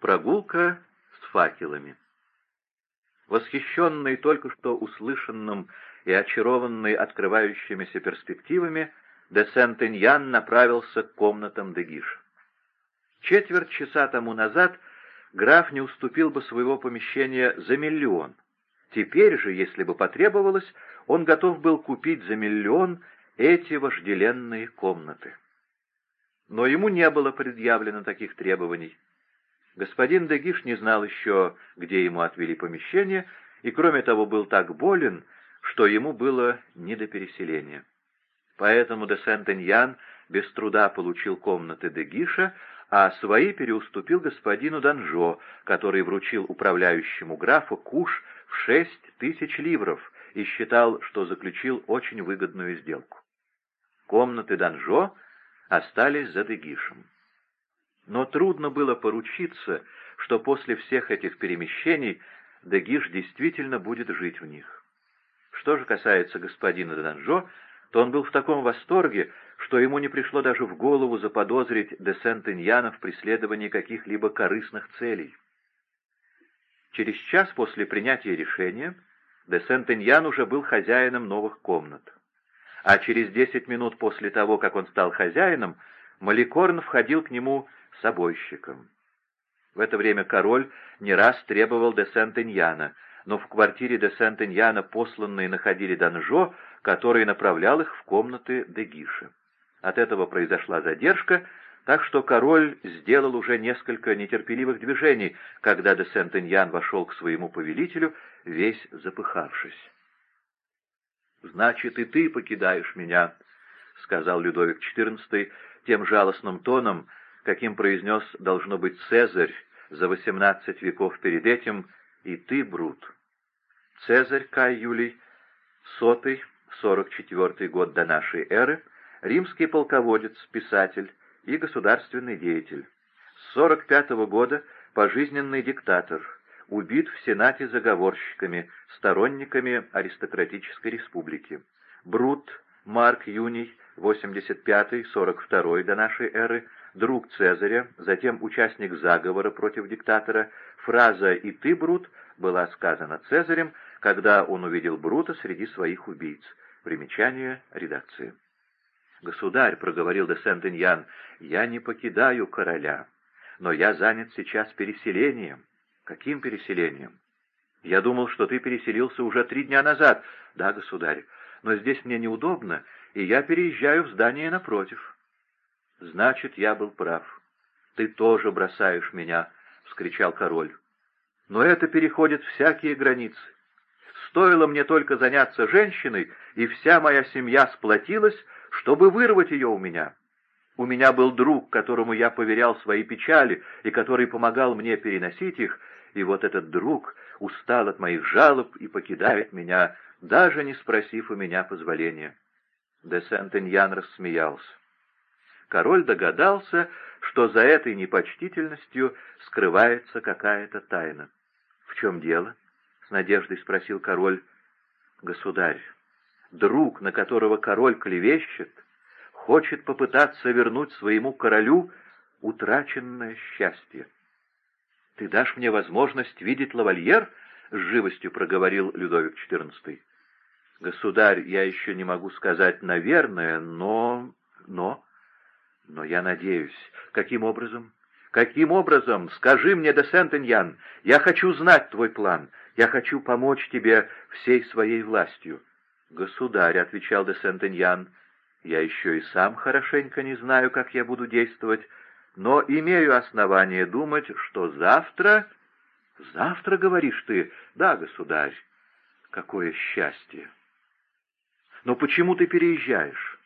Прогулка с факелами. Восхищенный только что услышанным и очарованный открывающимися перспективами, де Сент-Иньян направился к комнатам Дегиш. Четверть часа тому назад граф не уступил бы своего помещения за миллион. Теперь же, если бы потребовалось, он готов был купить за миллион эти вожделенные комнаты. Но ему не было предъявлено таких требований. Господин Дегиш не знал еще, где ему отвели помещение, и, кроме того, был так болен, что ему было не до переселения. Поэтому де Сент-Эньян без труда получил комнаты Дегиша, а свои переуступил господину Данжо, который вручил управляющему графу куш в шесть тысяч ливров и считал, что заключил очень выгодную сделку. Комнаты Данжо остались за Дегишем. Но трудно было поручиться, что после всех этих перемещений Дегиш действительно будет жить в них. Что же касается господина Данжо, то он был в таком восторге, что ему не пришло даже в голову заподозрить де Сент-Иньяна в преследовании каких-либо корыстных целей. Через час после принятия решения де Сент-Иньян уже был хозяином новых комнат. А через десять минут после того, как он стал хозяином, Маликорн входил к нему с обойщиком. В это время король не раз требовал де Сент-Иньяна, но в квартире де Сент-Иньяна посланные находили Данжо, который направлял их в комнаты Дегиша. От этого произошла задержка, так что король сделал уже несколько нетерпеливых движений, когда де Сент-Иньян вошел к своему повелителю, весь запыхавшись. «Значит, и ты покидаешь меня», — сказал Людовик XIV тем жалостным тоном, каким произнес, должно быть, Цезарь за восемнадцать веков перед этим, и ты, Брут. Цезарь Кай Юлий, сотый, сорок четвертый год до нашей эры, римский полководец, писатель и государственный деятель. С 45 -го года пожизненный диктатор, убит в Сенате заговорщиками, сторонниками аристократической республики. Брут Марк Юний, 85-42 до нашей эры, друг Цезаря, затем участник заговора против диктатора, фраза «И ты, Брут» была сказана Цезарем, когда он увидел Брута среди своих убийц. Примечание редакции. «Государь», — проговорил де Сент-Иньян, — «я не покидаю короля, но я занят сейчас переселением». «Каким переселением?» «Я думал, что ты переселился уже три дня назад». «Да, государь, но здесь мне неудобно, и я переезжаю в здание напротив». «Значит, я был прав. Ты тоже бросаешь меня», — вскричал король. «Но это переходит всякие границы. Стоило мне только заняться женщиной, и вся моя семья сплотилась, чтобы вырвать ее у меня. У меня был друг, которому я поверял свои печали и который помогал мне переносить их, и вот этот друг устал от моих жалоб и покидает меня, даже не спросив у меня позволения. Де Сент-Иньян рассмеялся. Король догадался, что за этой непочтительностью скрывается какая-то тайна. — В чем дело? — с надеждой спросил король. — Государь, друг, на которого король клевещет, хочет попытаться вернуть своему королю утраченное счастье. — Ты дашь мне возможность видеть лавальер? — с живостью проговорил Людовик XIV. — Государь, я еще не могу сказать «наверное», но... но... Но я надеюсь. Каким образом? Каким образом? Скажи мне, де Сент-Иньян, я хочу знать твой план. Я хочу помочь тебе всей своей властью. Государь, — отвечал де Сент-Иньян, — я еще и сам хорошенько не знаю, как я буду действовать, но имею основание думать, что завтра... Завтра, говоришь ты? Да, государь. Какое счастье! Но почему ты переезжаешь?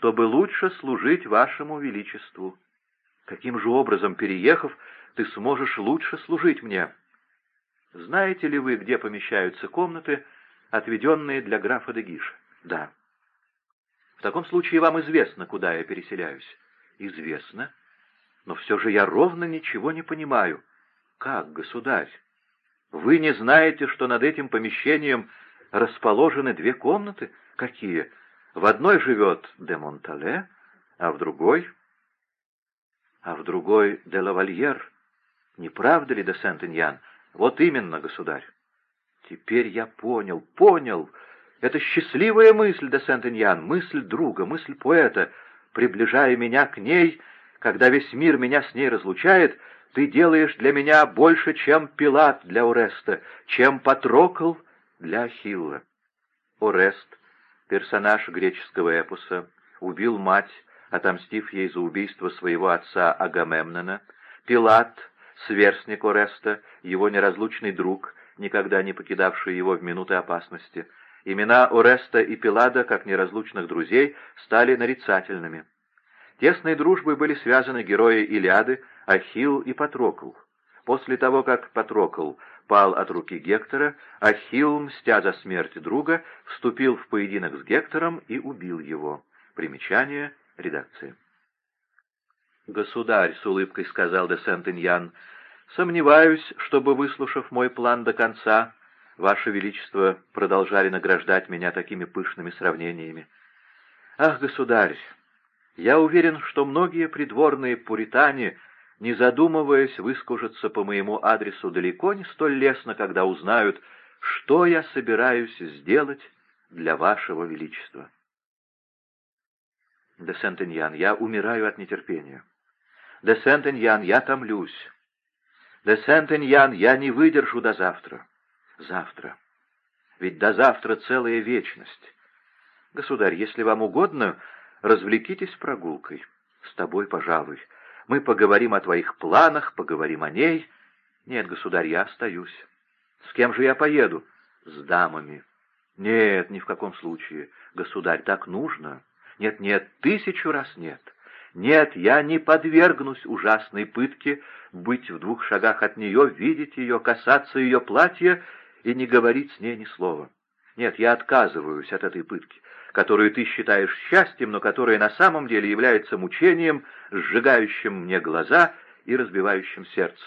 Чтобы лучше служить вашему величеству. Каким же образом, переехав, ты сможешь лучше служить мне? Знаете ли вы, где помещаются комнаты, отведенные для графа де Гиша? Да. В таком случае вам известно, куда я переселяюсь. Известно. Но все же я ровно ничего не понимаю. Как, государь? Вы не знаете, что над этим помещением расположены две комнаты? Какие? В одной живет де Монтале, а в другой... А в другой де Лавальер. Не правда ли, де Сент-Иньян? Вот именно, государь. Теперь я понял, понял. Это счастливая мысль, де Сент-Иньян, мысль друга, мысль поэта. Приближая меня к ней, когда весь мир меня с ней разлучает, ты делаешь для меня больше, чем Пилат для Ореста, чем Патрокл для Ахилла. Орест, персонаж греческого эпоса, убил мать, отомстив ей за убийство своего отца Агамемнона. Пилат, сверстник Ореста, его неразлучный друг, никогда не покидавший его в минуты опасности. Имена Ореста и Пилада, как неразлучных друзей, стали нарицательными. Тесной дружбой были связаны герои Илиады Ахилл и Патрокл. После того, как Патрокл пал от руки Гектора, Ахилл, мстя за смерть друга, вступил в поединок с Гектором и убил его. Примечание редакции. «Государь», — с улыбкой сказал де Сент-Иньян, — «сомневаюсь, чтобы, выслушав мой план до конца, Ваше Величество продолжали награждать меня такими пышными сравнениями. Ах, государь, я уверен, что многие придворные пуритане не задумываясь, выскажутся по моему адресу далеко не столь лестно, когда узнают, что я собираюсь сделать для вашего величества. Де Сент-Эньян, я умираю от нетерпения. Де Сент-Эньян, я томлюсь. Де Сент-Эньян, я не выдержу до завтра. Завтра. Ведь до завтра целая вечность. Государь, если вам угодно, развлекитесь прогулкой. С тобой, пожалуй. Мы поговорим о твоих планах, поговорим о ней. Нет, государь, я остаюсь. С кем же я поеду? С дамами. Нет, ни в каком случае. Государь, так нужно. Нет, нет, тысячу раз нет. Нет, я не подвергнусь ужасной пытке быть в двух шагах от нее, видеть ее, касаться ее платья и не говорить с ней ни слова. Нет, я отказываюсь от этой пытки которую ты считаешь счастьем, но которая на самом деле является мучением, сжигающим мне глаза и разбивающим сердце.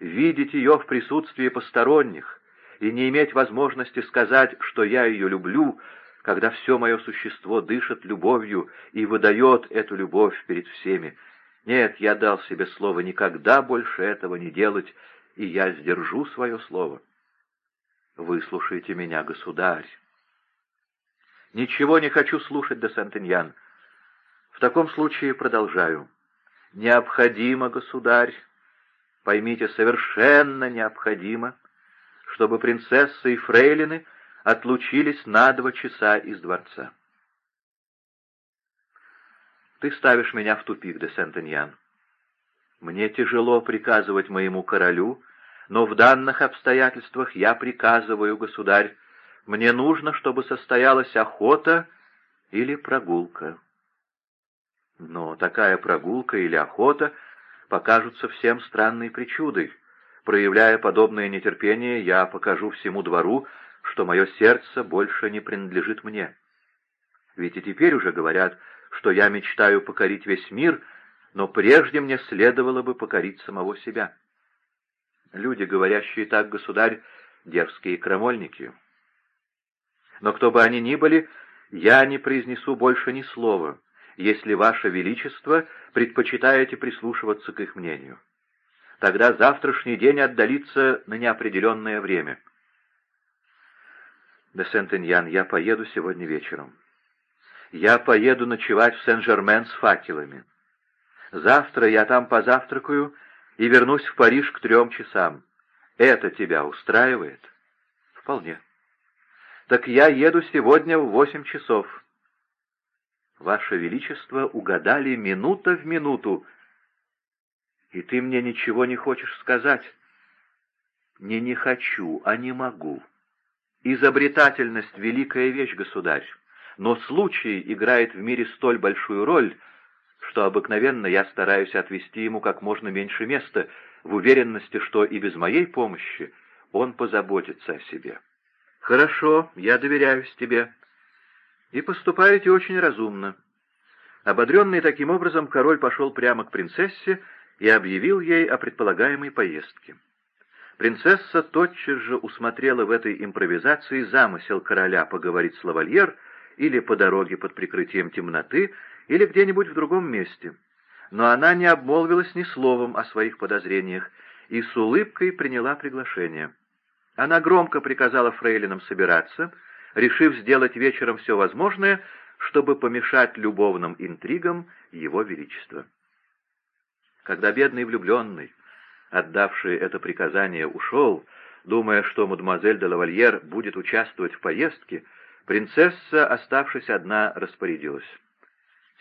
Видеть ее в присутствии посторонних и не иметь возможности сказать, что я ее люблю, когда все мое существо дышит любовью и выдает эту любовь перед всеми. Нет, я дал себе слово никогда больше этого не делать, и я сдержу свое слово. Выслушайте меня, государь. Ничего не хочу слушать, де Сентеньян. В таком случае продолжаю. Необходимо, государь, поймите, совершенно необходимо, чтобы принцесса и фрейлины отлучились на два часа из дворца. Ты ставишь меня в тупик, де Сентеньян. Мне тяжело приказывать моему королю, но в данных обстоятельствах я приказываю, государь, мне нужно, чтобы состоялась охота или прогулка. Но такая прогулка или охота покажутся всем странной причудой. Проявляя подобное нетерпение, я покажу всему двору, что мое сердце больше не принадлежит мне. Ведь и теперь уже говорят, что я мечтаю покорить весь мир, но прежде мне следовало бы покорить самого себя. Люди, говорящие так, государь, дерзкие крамольники. Но кто бы они ни были, я не произнесу больше ни слова, если Ваше Величество предпочитаете прислушиваться к их мнению. Тогда завтрашний день отдалится на неопределенное время. Де Сент-Эньян, я поеду сегодня вечером. Я поеду ночевать в Сен-Жермен с факелами. Завтра я там позавтракаю и вернусь в Париж к трем часам. Это тебя устраивает? Вполне так я еду сегодня в восемь часов». «Ваше Величество, угадали минута в минуту, и ты мне ничего не хочешь сказать?» «Не не хочу, а не могу. Изобретательность — великая вещь, государь, но случай играет в мире столь большую роль, что обыкновенно я стараюсь отвести ему как можно меньше места, в уверенности, что и без моей помощи он позаботится о себе». «Хорошо, я доверяюсь тебе. И поступаете очень разумно». Ободренный таким образом, король пошел прямо к принцессе и объявил ей о предполагаемой поездке. Принцесса тотчас же усмотрела в этой импровизации замысел короля поговорить с лавальер или по дороге под прикрытием темноты, или где-нибудь в другом месте. Но она не обмолвилась ни словом о своих подозрениях, и с улыбкой приняла приглашение. Она громко приказала фрейлинам собираться, решив сделать вечером все возможное, чтобы помешать любовным интригам Его Величества. Когда бедный влюбленный, отдавший это приказание, ушел, думая, что мадемуазель де лавальер будет участвовать в поездке, принцесса, оставшись одна, распорядилась.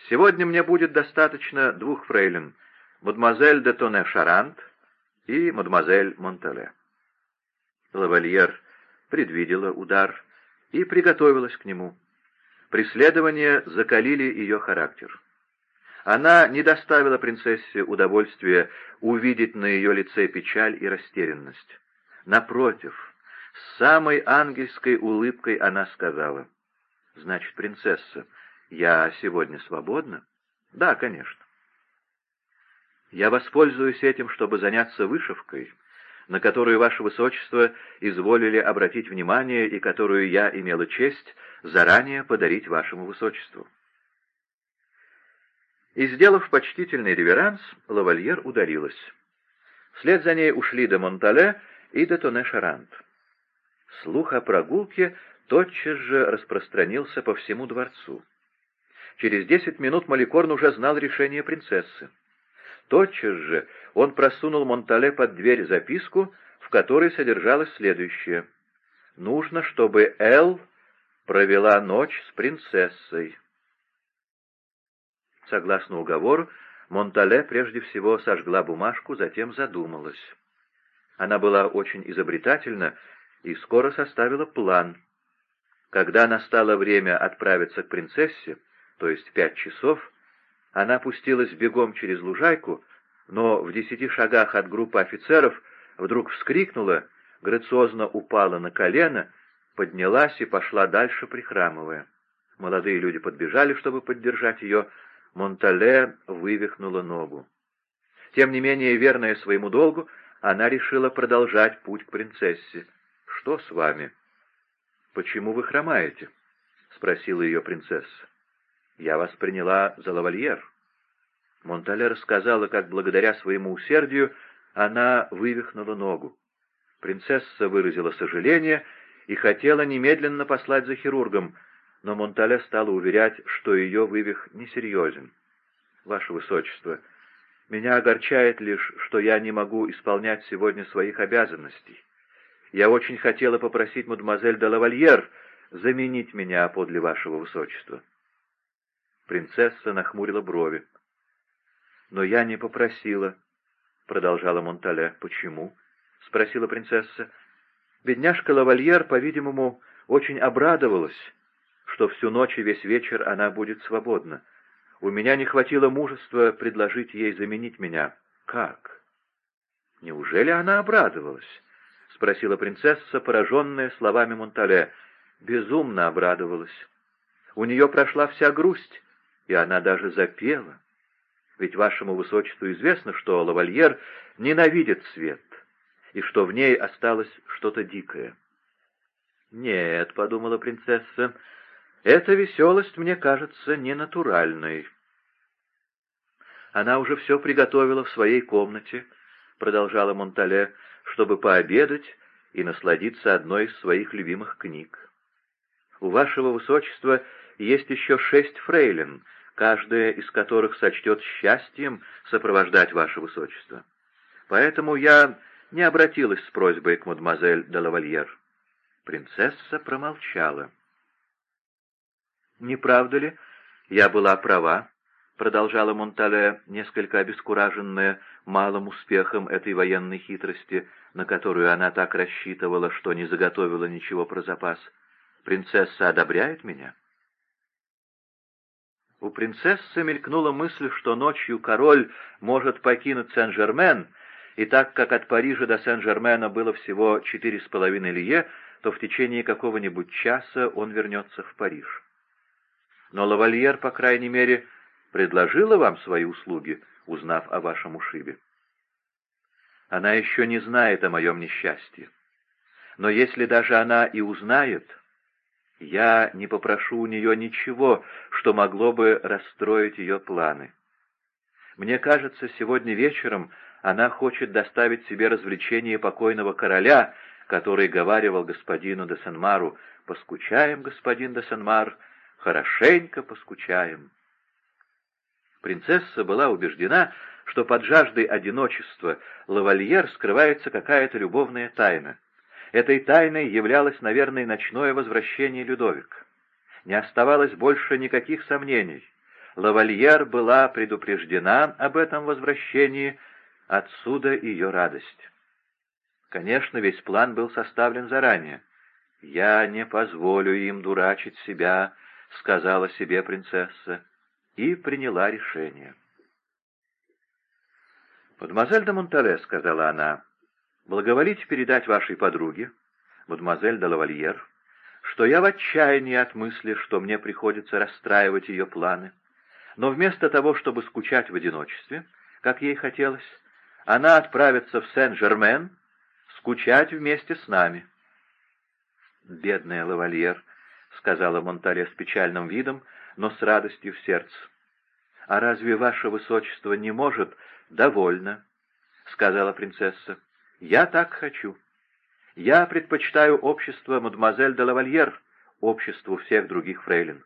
«Сегодня мне будет достаточно двух фрейлин, мадемуазель де Тоне-Шарант и мадемуазель Монтале». Лавальер предвидела удар и приготовилась к нему. Преследования закалили ее характер. Она не доставила принцессе удовольствия увидеть на ее лице печаль и растерянность. Напротив, с самой ангельской улыбкой она сказала, «Значит, принцесса, я сегодня свободна?» «Да, конечно». «Я воспользуюсь этим, чтобы заняться вышивкой, на которую ваше высочество изволили обратить внимание и которую я имела честь заранее подарить вашему высочеству». И, сделав почтительный реверанс, лавальер удалилась. Вслед за ней ушли до Монтале и до Тоне-Шарант. Слух о прогулке тотчас же распространился по всему дворцу. Через десять минут Маликорн уже знал решение принцессы. Тотчас же он просунул Монтале под дверь записку, в которой содержалось следующее. «Нужно, чтобы Эл провела ночь с принцессой». Согласно уговору, Монтале прежде всего сожгла бумажку, затем задумалась. Она была очень изобретательна и скоро составила план. Когда настало время отправиться к принцессе, то есть пять часов, она пустилась бегом через лужайку, но в десяти шагах от группы офицеров вдруг вскрикнула, грациозно упала на колено, поднялась и пошла дальше, прихрамывая. Молодые люди подбежали, чтобы поддержать ее, Монтале вывихнула ногу. Тем не менее, верная своему долгу, она решила продолжать путь к принцессе. «Что с вами?» «Почему вы хромаете?» — спросила ее принцесса. «Я вас приняла за лавальер». Монтале рассказала, как благодаря своему усердию она вывихнула ногу. Принцесса выразила сожаление и хотела немедленно послать за хирургом, но Монтале стала уверять, что ее вывих несерьезен. «Ваше Высочество, меня огорчает лишь, что я не могу исполнять сегодня своих обязанностей. Я очень хотела попросить мадемуазель де лавальер заменить меня подле вашего Высочества». Принцесса нахмурила брови. «Но я не попросила», — продолжала Монтале. «Почему?» — спросила принцесса. Бедняжка лавальер, по-видимому, очень обрадовалась, что всю ночь и весь вечер она будет свободна. У меня не хватило мужества предложить ей заменить меня. Как? Неужели она обрадовалась? — спросила принцесса, пораженная словами Монтале. Безумно обрадовалась. У нее прошла вся грусть, и она даже запела. Ведь вашему высочеству известно, что лавальер ненавидит свет, и что в ней осталось что-то дикое. «Нет», — подумала принцесса, эта веселость мне кажется ненатуральной. Она уже все приготовила в своей комнате, продолжала Монтале, чтобы пообедать и насладиться одной из своих любимых книг. У вашего высочества есть еще шесть фрейлин, каждая из которых сочтет счастьем сопровождать ваше высочество. Поэтому я не обратилась с просьбой к мадемуазель де лавальер. Принцесса промолчала. «Не правда ли? Я была права», — продолжала Монтале, несколько обескураженная малым успехом этой военной хитрости, на которую она так рассчитывала, что не заготовила ничего про запас. «Принцесса одобряет меня?» У принцессы мелькнула мысль, что ночью король может покинуть Сен-Жермен, и так как от Парижа до Сен-Жермена было всего четыре с половиной лье, то в течение какого-нибудь часа он вернется в Париж. Но лавальер, по крайней мере, предложила вам свои услуги, узнав о вашем ушибе. Она еще не знает о моем несчастье. Но если даже она и узнает, я не попрошу у нее ничего, что могло бы расстроить ее планы. Мне кажется, сегодня вечером Она хочет доставить себе развлечение покойного короля, который говаривал господину де Сен-Мару «Поскучаем, господин де Сен-Мар, хорошенько поскучаем». Принцесса была убеждена, что под жаждой одиночества лавальер скрывается какая-то любовная тайна. Этой тайной являлось, наверное, ночное возвращение Людовика. Не оставалось больше никаких сомнений. Лавальер была предупреждена об этом возвращении, отсюда ее радость. Конечно, весь план был составлен заранее. «Я не позволю им дурачить себя», — сказала себе принцесса, и приняла решение. «Мадемуазель де Монтале», — сказала она, — «благоволите передать вашей подруге, мадемуазель де Лавальер, что я в отчаянии от мысли, что мне приходится расстраивать ее планы. Но вместо того, чтобы скучать в одиночестве, как ей хотелось, она отправится в Сен-Жермен скучать вместе с нами. «Бедная лавальер», — сказала Монтале с печальным видом, но с радостью в сердце. «А разве ваше высочество не может?» «Довольно», — сказала принцесса. «Я так хочу». Я предпочитаю общество мадемуазель де лавальер обществу всех других фрейлин.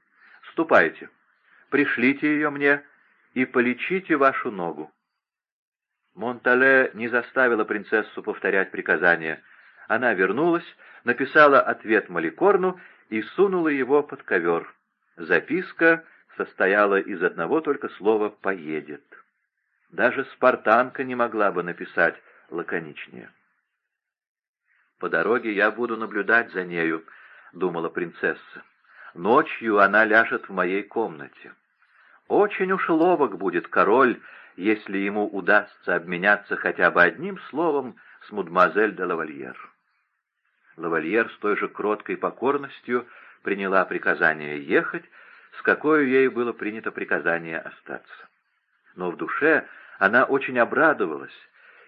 Ступайте, пришлите ее мне и полечите вашу ногу. Монтале не заставила принцессу повторять приказание. Она вернулась, написала ответ Маликорну и сунула его под ковер. Записка состояла из одного только слова «поедет». Даже спартанка не могла бы написать лаконичнее. «По дороге я буду наблюдать за нею», — думала принцесса. «Ночью она ляжет в моей комнате. Очень уж ловок будет король, если ему удастся обменяться хотя бы одним словом с мадемуазель де лавальер». Лавальер с той же кроткой покорностью приняла приказание ехать, с какой ею было принято приказание остаться. Но в душе она очень обрадовалась,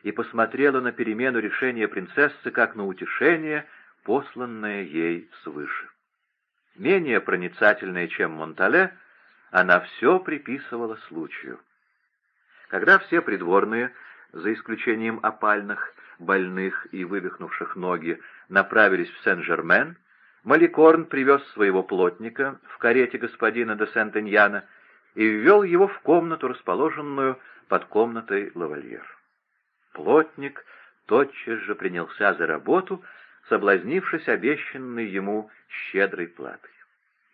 и посмотрела на перемену решения принцессы как на утешение, посланное ей свыше. Менее проницательная, чем Монтале, она все приписывала случаю. Когда все придворные, за исключением опальных, больных и вывихнувших ноги, направились в Сен-Жермен, Маликорн привез своего плотника в карете господина де Сент-Эньяна и ввел его в комнату, расположенную под комнатой лавальер. Плотник тотчас же принялся за работу, соблазнившись обещанной ему щедрой платой.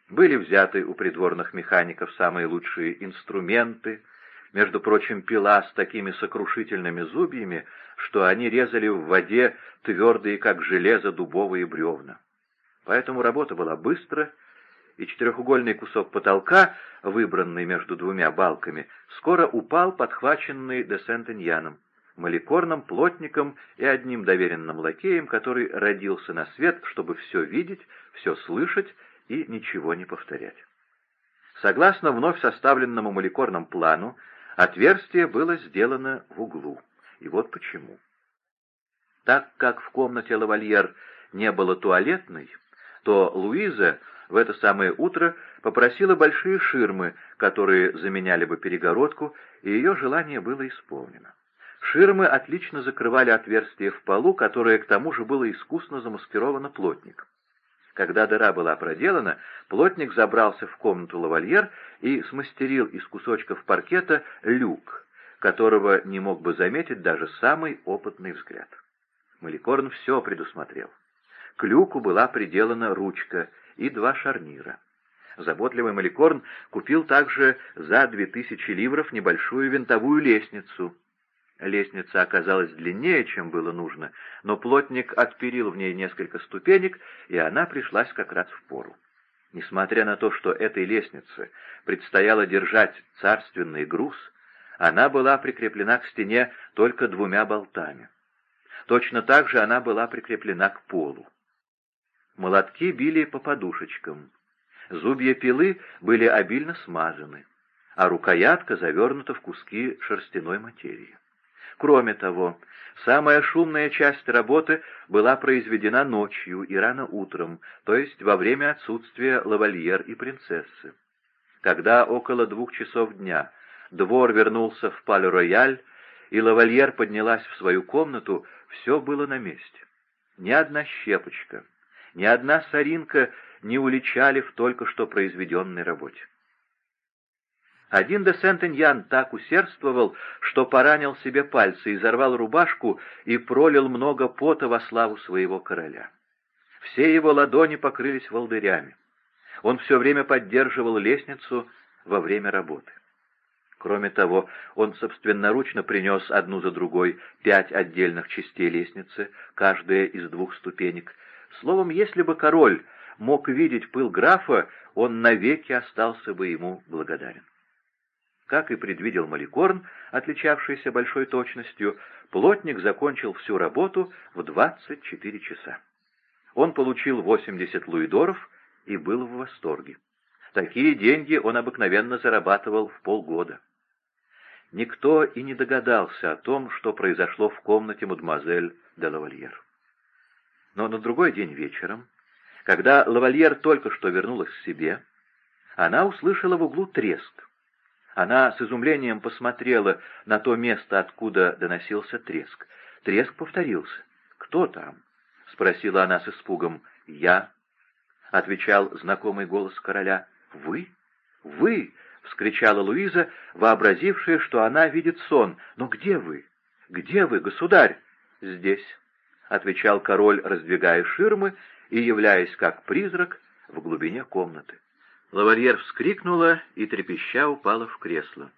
Были взяты у придворных механиков самые лучшие инструменты, между прочим, пила с такими сокрушительными зубьями, что они резали в воде твердые, как железо, дубовые бревна. Поэтому работа была быстрая, и четырехугольный кусок потолка, выбранный между двумя балками, скоро упал, подхваченный де Сент-Эньяном маликорным плотником и одним доверенным лакеем, который родился на свет, чтобы все видеть, все слышать и ничего не повторять. Согласно вновь составленному маликорным плану, отверстие было сделано в углу. И вот почему. Так как в комнате лавальер не было туалетной, то Луиза в это самое утро попросила большие ширмы, которые заменяли бы перегородку, и ее желание было исполнено. Ширмы отлично закрывали отверстие в полу, которое к тому же было искусно замаскировано плотником. Когда дыра была проделана, плотник забрался в комнату лавальер и смастерил из кусочков паркета люк, которого не мог бы заметить даже самый опытный взгляд. Маликорн все предусмотрел. К люку была приделана ручка и два шарнира. Заботливый Маликорн купил также за две тысячи ливров небольшую винтовую лестницу — Лестница оказалась длиннее, чем было нужно, но плотник отперил в ней несколько ступенек, и она пришлась как раз в пору. Несмотря на то, что этой лестнице предстояло держать царственный груз, она была прикреплена к стене только двумя болтами. Точно так же она была прикреплена к полу. Молотки били по подушечкам. Зубья пилы были обильно смазаны, а рукоятка завернута в куски шерстяной материи. Кроме того, самая шумная часть работы была произведена ночью и рано утром, то есть во время отсутствия лавальер и принцессы. Когда около двух часов дня двор вернулся в Пале-Рояль, и лавальер поднялась в свою комнату, все было на месте. Ни одна щепочка, ни одна соринка не уличали в только что произведенной работе. Один де Сент-Эньян так усердствовал, что поранил себе пальцы, изорвал рубашку и пролил много пота во славу своего короля. Все его ладони покрылись волдырями. Он все время поддерживал лестницу во время работы. Кроме того, он собственноручно принес одну за другой пять отдельных частей лестницы, каждая из двух ступенек. Словом, если бы король мог видеть пыл графа, он навеки остался бы ему благодарен. Как и предвидел Маликорн, отличавшийся большой точностью, плотник закончил всю работу в 24 часа. Он получил 80 луидоров и был в восторге. Такие деньги он обыкновенно зарабатывал в полгода. Никто и не догадался о том, что произошло в комнате мадемуазель де лавальер. Но на другой день вечером, когда лавальер только что вернулась к себе, она услышала в углу треск. Она с изумлением посмотрела на то место, откуда доносился треск. Треск повторился. «Кто там?» — спросила она с испугом. «Я», — отвечал знакомый голос короля. «Вы? Вы?» — вскричала Луиза, вообразившая, что она видит сон. «Но где вы? Где вы, государь?» «Здесь», — отвечал король, раздвигая ширмы и являясь как призрак в глубине комнаты. Лавальер вскрикнула и, трепеща, упала в кресло.